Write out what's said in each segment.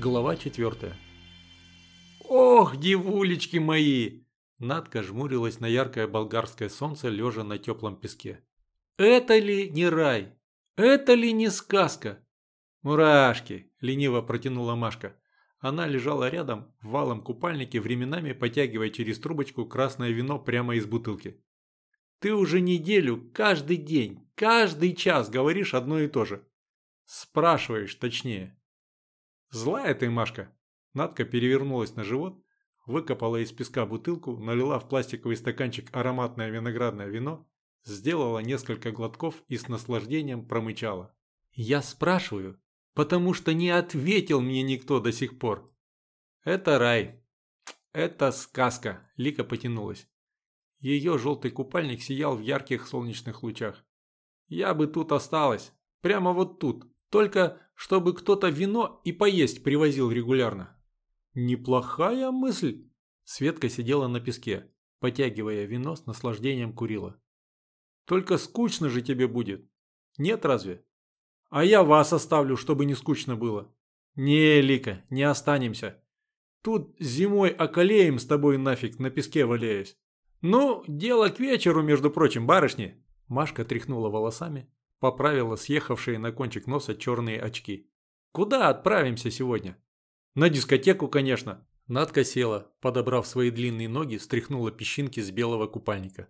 Глава 4. «Ох, девулечки мои!» Надка жмурилась на яркое болгарское солнце, лежа на теплом песке. «Это ли не рай? Это ли не сказка?» «Мурашки!» – лениво протянула Машка. Она лежала рядом, в валом купальнике, временами потягивая через трубочку красное вино прямо из бутылки. «Ты уже неделю, каждый день, каждый час говоришь одно и то же. Спрашиваешь, точнее. Злая ты, Машка. Надка перевернулась на живот, выкопала из песка бутылку, налила в пластиковый стаканчик ароматное виноградное вино, сделала несколько глотков и с наслаждением промычала. «Я спрашиваю, потому что не ответил мне никто до сих пор». «Это рай. Это сказка», – Лика потянулась. Ее желтый купальник сиял в ярких солнечных лучах. «Я бы тут осталась. Прямо вот тут. Только чтобы кто-то вино и поесть привозил регулярно. Неплохая мысль. Светка сидела на песке, потягивая вино с наслаждением курила. Только скучно же тебе будет. Нет разве? А я вас оставлю, чтобы не скучно было. Не, Лика, не останемся. Тут зимой околеем с тобой нафиг, на песке валяясь. Ну, дело к вечеру, между прочим, барышни. Машка тряхнула волосами, Поправила съехавшие на кончик носа черные очки. «Куда отправимся сегодня?» «На дискотеку, конечно». Надка села, подобрав свои длинные ноги, стряхнула песчинки с белого купальника.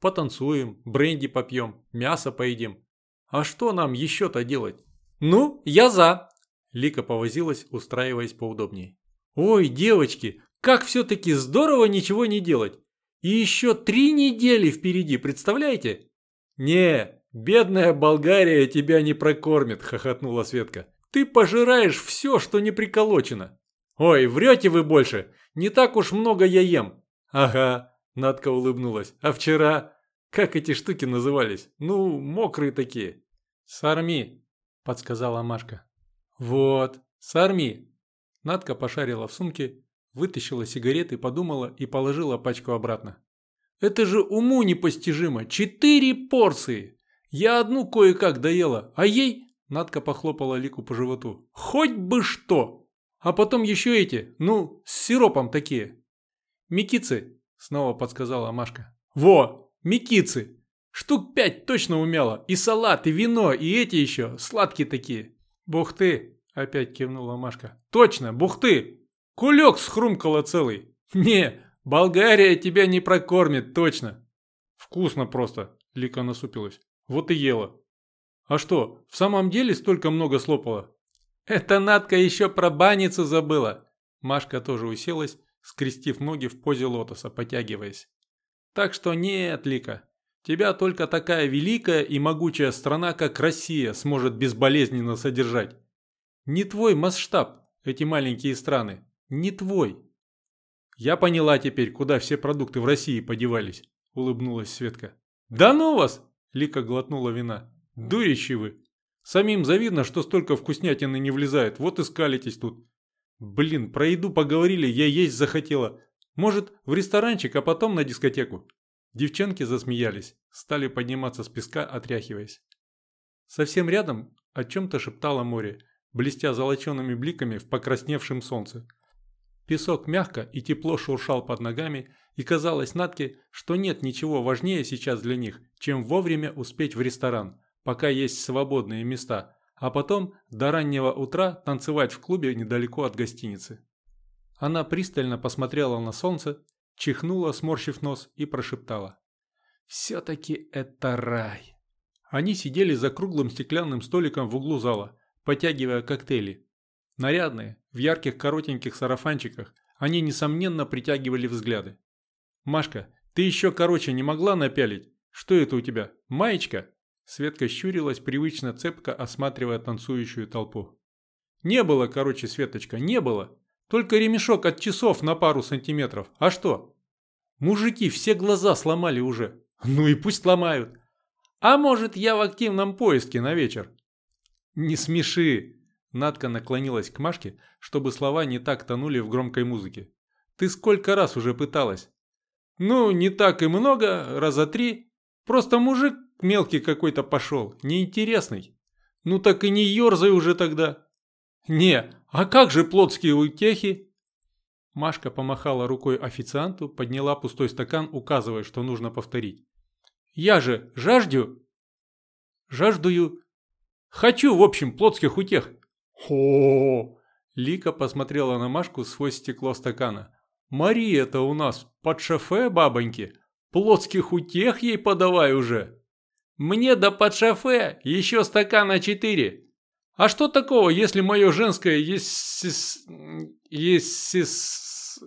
«Потанцуем, бренди попьем, мясо поедим. А что нам еще-то делать?» «Ну, я за!» Лика повозилась, устраиваясь поудобнее. «Ой, девочки, как все-таки здорово ничего не делать! И еще три недели впереди, представляете?» «Не, «Бедная Болгария тебя не прокормит», – хохотнула Светка. «Ты пожираешь все, что не приколочено». «Ой, врете вы больше. Не так уж много я ем». «Ага», – Надка улыбнулась. «А вчера...» «Как эти штуки назывались? Ну, мокрые такие». «Сарми», – подсказала Машка. «Вот, сарми». Надка пошарила в сумке, вытащила сигареты, подумала и положила пачку обратно. «Это же уму непостижимо! Четыре порции! Я одну кое-как доела, а ей...» Надка похлопала Лику по животу. «Хоть бы что! А потом еще эти, ну, с сиропом такие». «Микицы», снова подсказала Машка. «Во, микицы! Штук пять точно умела. И салат, и вино, и эти еще, сладкие такие». «Бухты», опять кивнула Машка. «Точно, бухты! Кулек схрумкала целый. Не, Болгария тебя не прокормит, точно». «Вкусно просто», Лика насупилась. Вот и ела. А что, в самом деле столько много слопала? Это Надка еще про баницу забыла. Машка тоже уселась, скрестив ноги в позе лотоса, потягиваясь. Так что нет, Лика, тебя только такая великая и могучая страна, как Россия, сможет безболезненно содержать. Не твой масштаб, эти маленькие страны, не твой. Я поняла теперь, куда все продукты в России подевались, улыбнулась Светка. Да ну вас! Лика глотнула вина. «Дурищи вы! Самим завидно, что столько вкуснятины не влезает, вот и скалитесь тут. Блин, про еду поговорили, я есть захотела. Может, в ресторанчик, а потом на дискотеку?» Девчонки засмеялись, стали подниматься с песка, отряхиваясь. Совсем рядом о чем-то шептало море, блестя золочеными бликами в покрасневшем солнце. Песок мягко и тепло шуршал под ногами, и казалось Натке, что нет ничего важнее сейчас для них, чем вовремя успеть в ресторан, пока есть свободные места, а потом до раннего утра танцевать в клубе недалеко от гостиницы. Она пристально посмотрела на солнце, чихнула, сморщив нос, и прошептала. «Все-таки это рай!» Они сидели за круглым стеклянным столиком в углу зала, потягивая коктейли, Нарядные, в ярких коротеньких сарафанчиках, они, несомненно, притягивали взгляды. «Машка, ты еще короче не могла напялить? Что это у тебя, маечка?» Светка щурилась, привычно цепко осматривая танцующую толпу. «Не было, короче, Светочка, не было. Только ремешок от часов на пару сантиметров. А что?» «Мужики все глаза сломали уже. Ну и пусть ломают. А может, я в активном поиске на вечер?» «Не смеши. Надка наклонилась к Машке, чтобы слова не так тонули в громкой музыке. «Ты сколько раз уже пыталась?» «Ну, не так и много, раза три. Просто мужик мелкий какой-то пошел, неинтересный. Ну так и не ерзай уже тогда». «Не, а как же плотские утехи?» Машка помахала рукой официанту, подняла пустой стакан, указывая, что нужно повторить. «Я же жаждю?» «Жаждую. Хочу, в общем, плотских утех». «Хо!» Лика посмотрела на Машку сквозь стекло стакана. «Мария-то у нас под шофе, бабоньки. Плотских утех ей подавай уже». «Мне да под шофе еще стакана четыре. А что такого, если мое женское есть... есть...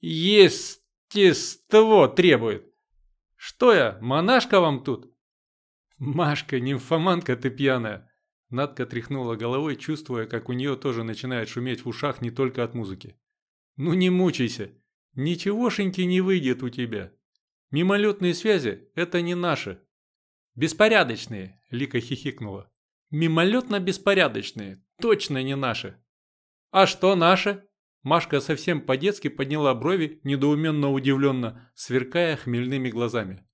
естество требует? Что я, монашка вам тут?» «Машка, нимфоманка ты пьяная!» Надка тряхнула головой, чувствуя, как у нее тоже начинает шуметь в ушах не только от музыки. «Ну не мучайся. Ничегошеньки не выйдет у тебя. Мимолетные связи – это не наши». «Беспорядочные», – Лика хихикнула. «Мимолетно-беспорядочные. Точно не наши». «А что наши?» Машка совсем по-детски подняла брови, недоуменно удивленно, сверкая хмельными глазами.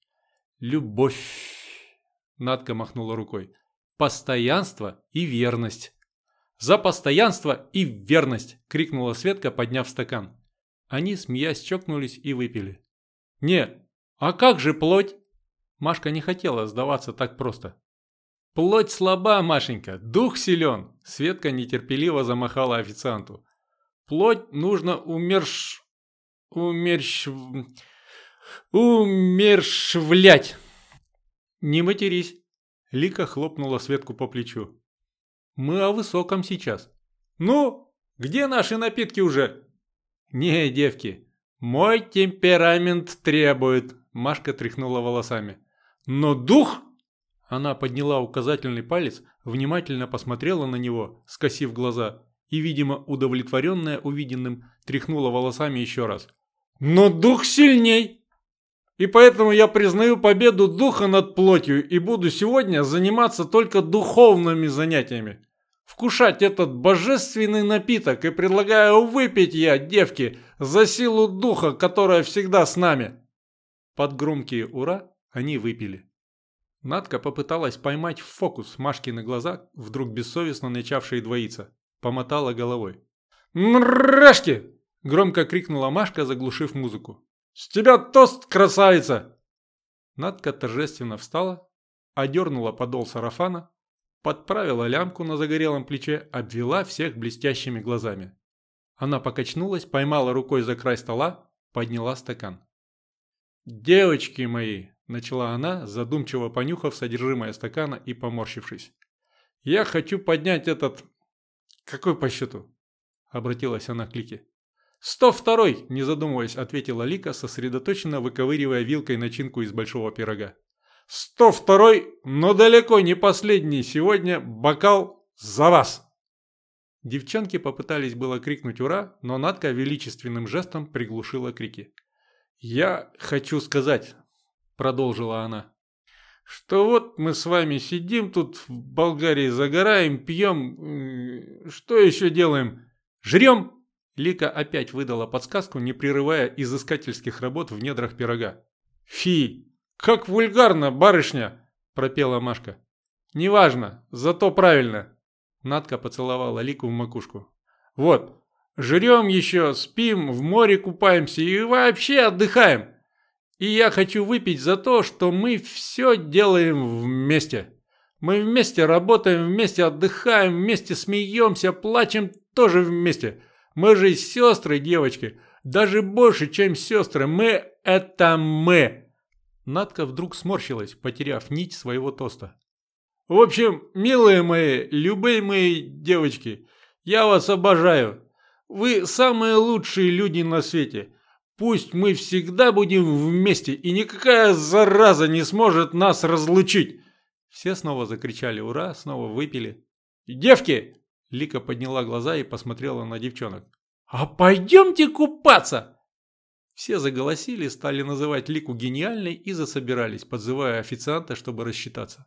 «Любовь!» Надка махнула рукой постоянство и верность. «За постоянство и верность!» – крикнула Светка, подняв стакан. Они, смеясь, чокнулись и выпили. «Не, а как же плоть?» Машка не хотела сдаваться так просто. «Плоть слаба, Машенька, дух силен!» Светка нетерпеливо замахала официанту. «Плоть нужно умерш... умерщ... умершвлять!» «Не матерись!» Лика хлопнула Светку по плечу. «Мы о высоком сейчас». «Ну, где наши напитки уже?» «Не, девки, мой темперамент требует», – Машка тряхнула волосами. «Но дух...» Она подняла указательный палец, внимательно посмотрела на него, скосив глаза, и, видимо, удовлетворенная увиденным, тряхнула волосами еще раз. «Но дух сильней!» И поэтому я признаю победу духа над плотью и буду сегодня заниматься только духовными занятиями. Вкушать этот божественный напиток и предлагаю выпить я, девки, за силу духа, которая всегда с нами. Под громкие «Ура» они выпили. Надка попыталась поймать в фокус Машкины глаза, вдруг бессовестно начавшие двоиться. Помотала головой. «Мрашки!» – громко крикнула Машка, заглушив музыку. «С тебя тост, красавица!» Надка торжественно встала, одернула подол сарафана, подправила лямку на загорелом плече, обвела всех блестящими глазами. Она покачнулась, поймала рукой за край стола, подняла стакан. «Девочки мои!» – начала она, задумчиво понюхав содержимое стакана и поморщившись. «Я хочу поднять этот... Какой по счету?» – обратилась она к Лике. «Сто второй!» – не задумываясь, ответила Лика, сосредоточенно выковыривая вилкой начинку из большого пирога. «Сто второй, но далеко не последний сегодня бокал за вас!» Девчонки попытались было крикнуть «Ура!», но Надка величественным жестом приглушила крики. «Я хочу сказать», – продолжила она, – «что вот мы с вами сидим тут в Болгарии, загораем, пьем, э, что еще делаем? Жрем Лика опять выдала подсказку, не прерывая изыскательских работ в недрах пирога. «Фи! Как вульгарно, барышня!» – пропела Машка. «Неважно, зато правильно!» Надка поцеловала Лику в макушку. «Вот, жрем еще, спим, в море купаемся и вообще отдыхаем. И я хочу выпить за то, что мы все делаем вместе. Мы вместе работаем, вместе отдыхаем, вместе смеемся, плачем тоже вместе. Мы же сестры, девочки. Даже больше, чем сестры. Мы – это мы. Надка вдруг сморщилась, потеряв нить своего тоста. В общем, милые мои, любые мои девочки, я вас обожаю. Вы самые лучшие люди на свете. Пусть мы всегда будем вместе, и никакая зараза не сможет нас разлучить. Все снова закричали «Ура!», снова выпили. «Девки, Лика подняла глаза и посмотрела на девчонок. «А пойдемте купаться!» Все заголосили, стали называть Лику гениальной и засобирались, подзывая официанта, чтобы рассчитаться.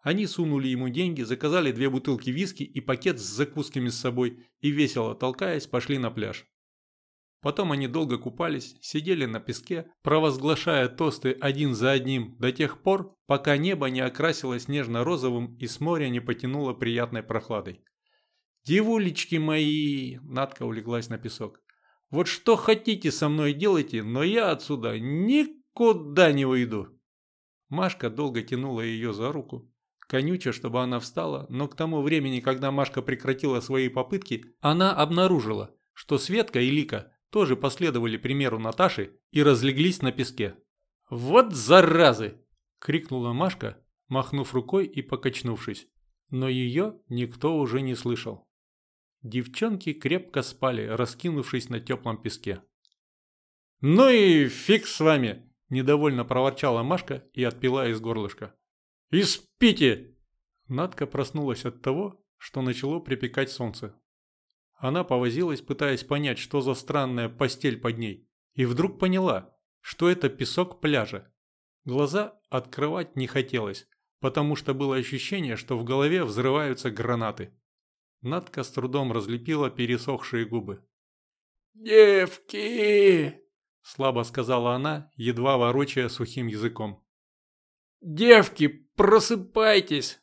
Они сунули ему деньги, заказали две бутылки виски и пакет с закусками с собой и, весело толкаясь, пошли на пляж. Потом они долго купались, сидели на песке, провозглашая тосты один за одним до тех пор, пока небо не окрасилось нежно-розовым и с моря не потянуло приятной прохладой. Девулечки мои, Надка улеглась на песок. Вот что хотите со мной делайте, но я отсюда никуда не уйду. Машка долго тянула ее за руку, конюча, чтобы она встала, но к тому времени, когда Машка прекратила свои попытки, она обнаружила, что Светка и Лика тоже последовали примеру Наташи и разлеглись на песке. «Вот заразы!» – крикнула Машка, махнув рукой и покачнувшись. Но ее никто уже не слышал. Девчонки крепко спали, раскинувшись на теплом песке. «Ну и фиг с вами!» – недовольно проворчала Машка и отпила из горлышка. «И спите!» Надка проснулась от того, что начало припекать солнце. Она повозилась, пытаясь понять, что за странная постель под ней, и вдруг поняла, что это песок пляжа. Глаза открывать не хотелось, потому что было ощущение, что в голове взрываются гранаты. Надка с трудом разлепила пересохшие губы. «Девки!» – слабо сказала она, едва ворочая сухим языком. «Девки, просыпайтесь!»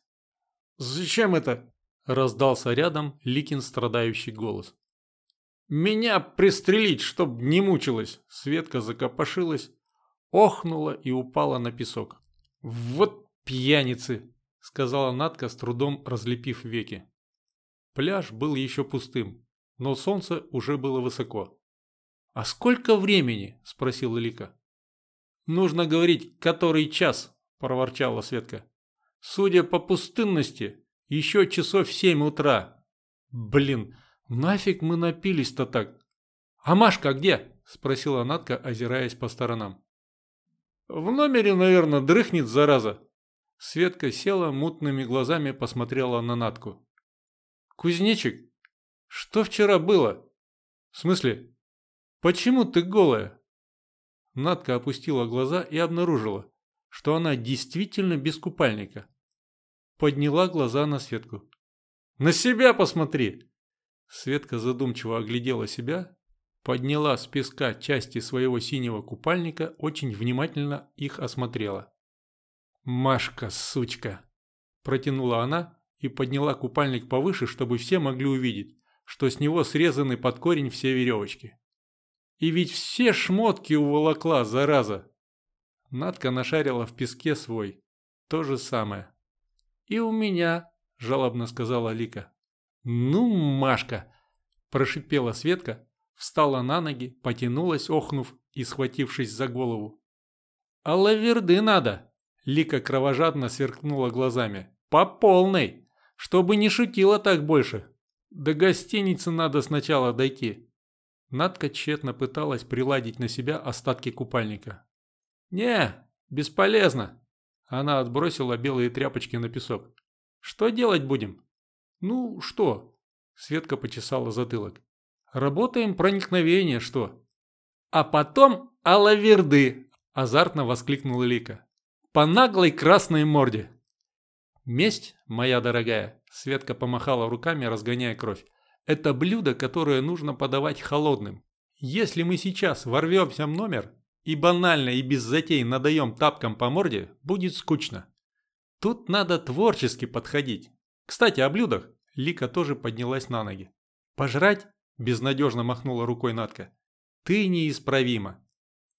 «Зачем это?» – раздался рядом Ликин страдающий голос. «Меня пристрелить, чтоб не мучилась!» Светка закопошилась, охнула и упала на песок. «Вот пьяницы!» – сказала Надка с трудом разлепив веки. Пляж был еще пустым, но солнце уже было высоко. «А сколько времени?» – спросила Лика. «Нужно говорить, который час», – проворчала Светка. «Судя по пустынности, еще часов семь утра. Блин, нафиг мы напились-то так? А Машка где?» – спросила Натка, озираясь по сторонам. «В номере, наверное, дрыхнет, зараза». Светка села, мутными глазами посмотрела на Натку. «Кузнечик, что вчера было? В смысле, почему ты голая?» Надка опустила глаза и обнаружила, что она действительно без купальника. Подняла глаза на Светку. «На себя посмотри!» Светка задумчиво оглядела себя, подняла с песка части своего синего купальника, очень внимательно их осмотрела. «Машка, сучка!» – протянула она, и подняла купальник повыше, чтобы все могли увидеть, что с него срезаны под корень все веревочки. И ведь все шмотки уволокла, зараза. Надка нашарила в песке свой. То же самое. «И у меня», – жалобно сказала Лика. «Ну, Машка!» – прошипела Светка, встала на ноги, потянулась, охнув и схватившись за голову. «А лаверды надо!» – Лика кровожадно сверкнула глазами. «По полной!» Чтобы не шутила так больше. До гостиницы надо сначала дойти. Надка тщетно пыталась приладить на себя остатки купальника. «Не, бесполезно!» Она отбросила белые тряпочки на песок. «Что делать будем?» «Ну, что?» Светка почесала затылок. «Работаем проникновение, что?» «А потом алаверды!» Азартно воскликнула Лика. «По наглой красной морде!» «Месть, моя дорогая», – Светка помахала руками, разгоняя кровь, – «это блюдо, которое нужно подавать холодным. Если мы сейчас ворвемся в номер и банально и без затей надаем тапкам по морде, будет скучно. Тут надо творчески подходить. Кстати, о блюдах. Лика тоже поднялась на ноги. «Пожрать?» – безнадежно махнула рукой Натка. «Ты неисправима».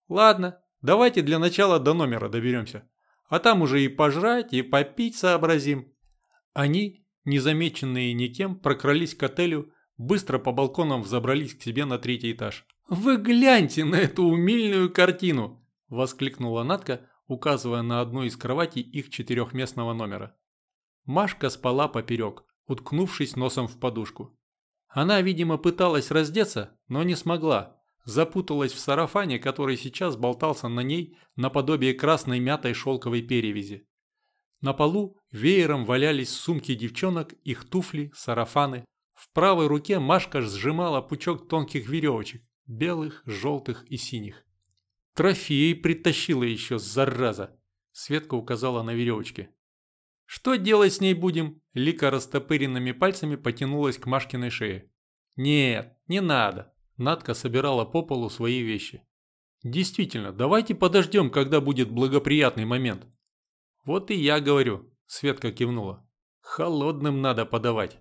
«Ладно, давайте для начала до номера доберемся. А там уже и пожрать, и попить сообразим. Они, незамеченные никем, прокрались к отелю, быстро по балконам взобрались к себе на третий этаж. «Вы гляньте на эту умильную картину!» – воскликнула Натка, указывая на одну из кроватей их четырехместного номера. Машка спала поперек, уткнувшись носом в подушку. Она, видимо, пыталась раздеться, но не смогла, запуталась в сарафане, который сейчас болтался на ней наподобие красной мятой шелковой перевязи. На полу веером валялись сумки девчонок, их туфли, сарафаны. В правой руке Машка сжимала пучок тонких веревочек, белых, желтых и синих. Трофеи притащила еще, зараза. Светка указала на веревочки. «Что делать с ней будем?» Лика растопыренными пальцами потянулась к Машкиной шее. «Нет, не надо. Надка собирала по полу свои вещи. «Действительно, давайте подождем, когда будет благоприятный момент». «Вот и я говорю», – Светка кивнула. «Холодным надо подавать».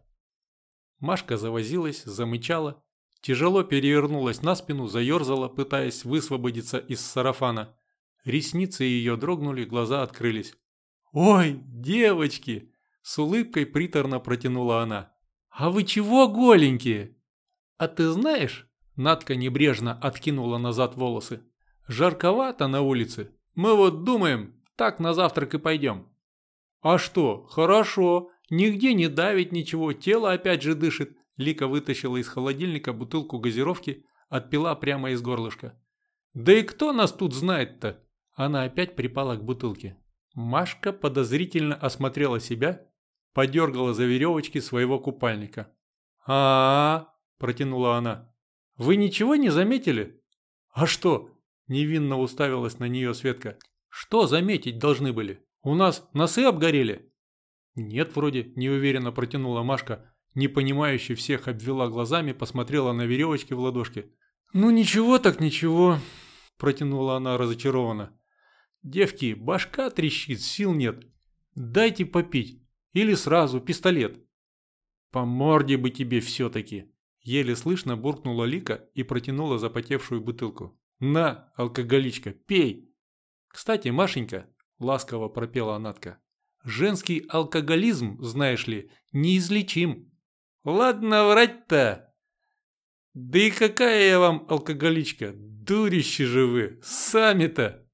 Машка завозилась, замычала, тяжело перевернулась на спину, заерзала, пытаясь высвободиться из сарафана. Ресницы ее дрогнули, глаза открылись. «Ой, девочки!» – с улыбкой приторно протянула она. «А вы чего голенькие?» «А ты знаешь...» – Надка небрежно откинула назад волосы. «Жарковато на улице. Мы вот думаем, так на завтрак и пойдем». «А что, хорошо. Нигде не давит ничего, тело опять же дышит». Лика вытащила из холодильника бутылку газировки, отпила прямо из горлышка. «Да и кто нас тут знает-то?» Она опять припала к бутылке. Машка подозрительно осмотрела себя, подергала за веревочки своего купальника. а, -а, -а протянула она. «Вы ничего не заметили?» «А что?» – невинно уставилась на нее Светка. «Что заметить должны были? У нас носы обгорели?» «Нет, вроде», – неуверенно протянула Машка, не понимающий всех обвела глазами, посмотрела на веревочки в ладошке. «Ну ничего так ничего», – протянула она разочарованно. «Девки, башка трещит, сил нет. Дайте попить. Или сразу пистолет». «По морде бы тебе все-таки», – еле слышно буркнула Лика и протянула запотевшую бутылку. «На, алкоголичка, пей!» «Кстати, Машенька», – ласково пропела Анатка, – «женский алкоголизм, знаешь ли, неизлечим». «Ладно врать-то!» «Да и какая я вам алкоголичка, дурище же вы, сами-то!»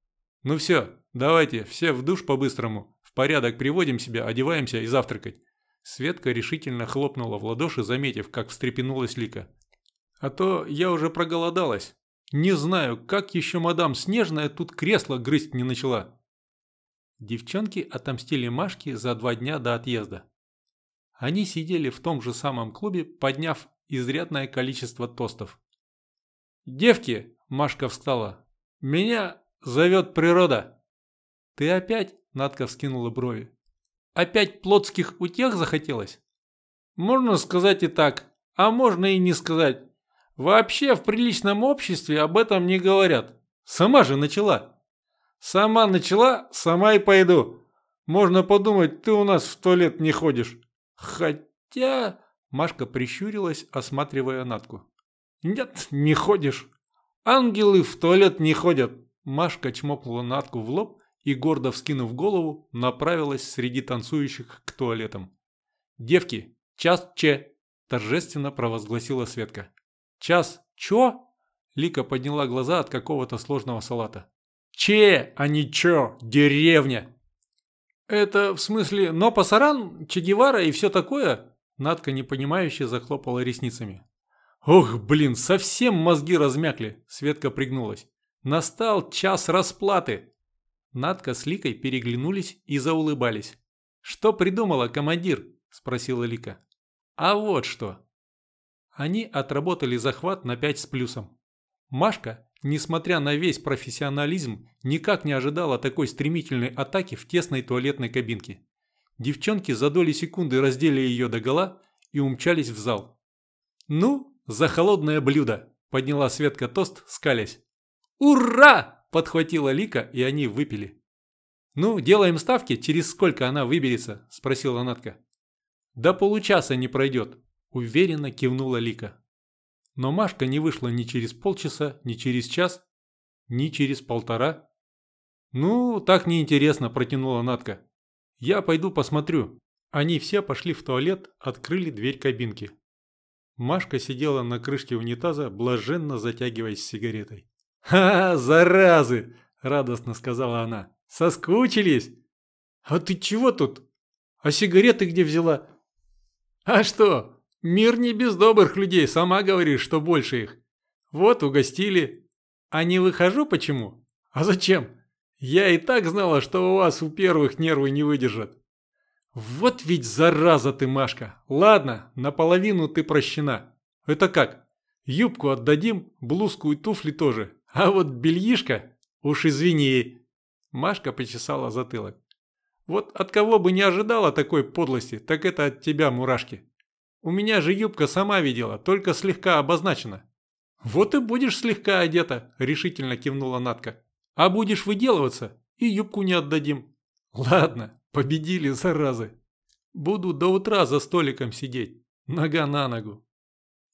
«Ну все, давайте, все в душ по-быстрому. В порядок приводим себя, одеваемся и завтракать». Светка решительно хлопнула в ладоши, заметив, как встрепенулась Лика. «А то я уже проголодалась. Не знаю, как еще мадам Снежная тут кресло грызть не начала». Девчонки отомстили Машке за два дня до отъезда. Они сидели в том же самом клубе, подняв изрядное количество тостов. «Девки!» – Машка встала. «Меня Зовет природа. Ты опять, Надка вскинула брови. Опять плотских утех захотелось? Можно сказать и так, а можно и не сказать. Вообще в приличном обществе об этом не говорят. Сама же начала. Сама начала, сама и пойду. Можно подумать, ты у нас в туалет не ходишь. Хотя... Машка прищурилась, осматривая Натку. Нет, не ходишь. Ангелы в туалет не ходят. Машка чмокнула Натку в лоб и, гордо вскинув голову, направилась среди танцующих к туалетам. «Девки, час че!» – торжественно провозгласила Светка. «Час чё?» – Лика подняла глаза от какого-то сложного салата. «Че, а не чё, деревня!» «Это в смысле но пасаран, Че Гевара и все такое?» Надка непонимающе захлопала ресницами. «Ох, блин, совсем мозги размякли!» Светка пригнулась. Настал час расплаты. Надка с Ликой переглянулись и заулыбались. «Что придумала командир?» – спросила Лика. «А вот что». Они отработали захват на 5 с плюсом. Машка, несмотря на весь профессионализм, никак не ожидала такой стремительной атаки в тесной туалетной кабинке. Девчонки за доли секунды раздели ее догола и умчались в зал. «Ну, за холодное блюдо!» – подняла Светка тост, скалясь. «Ура!» – подхватила Лика, и они выпили. «Ну, делаем ставки, через сколько она выберется?» – спросила Натка. «До получаса не пройдет», – уверенно кивнула Лика. Но Машка не вышла ни через полчаса, ни через час, ни через полтора. «Ну, так неинтересно», – протянула Натка. «Я пойду посмотрю». Они все пошли в туалет, открыли дверь кабинки. Машка сидела на крышке унитаза, блаженно затягиваясь сигаретой. «Ха, заразы!» – радостно сказала она. «Соскучились?» «А ты чего тут? А сигареты где взяла?» «А что? Мир не без добрых людей, сама говоришь, что больше их. Вот угостили. А не выхожу почему? А зачем? Я и так знала, что у вас у первых нервы не выдержат». «Вот ведь зараза ты, Машка! Ладно, наполовину ты прощена. Это как? Юбку отдадим, блузку и туфли тоже. А вот бельишко, уж извини. Машка почесала затылок. Вот от кого бы не ожидала такой подлости, так это от тебя, мурашки. У меня же юбка сама видела, только слегка обозначена. Вот и будешь слегка одета, решительно кивнула Натка. А будешь выделываться, и юбку не отдадим. Ладно, победили, заразы. Буду до утра за столиком сидеть. Нога на ногу.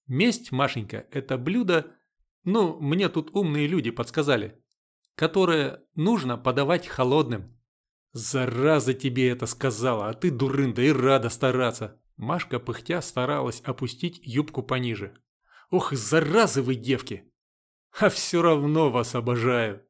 Месть, Машенька, это блюдо, ну, мне тут умные люди подсказали, которое нужно подавать холодным. Зараза тебе это сказала, а ты, дурында, и рада стараться. Машка пыхтя старалась опустить юбку пониже. Ох, заразы вы, девки! А все равно вас обожаю.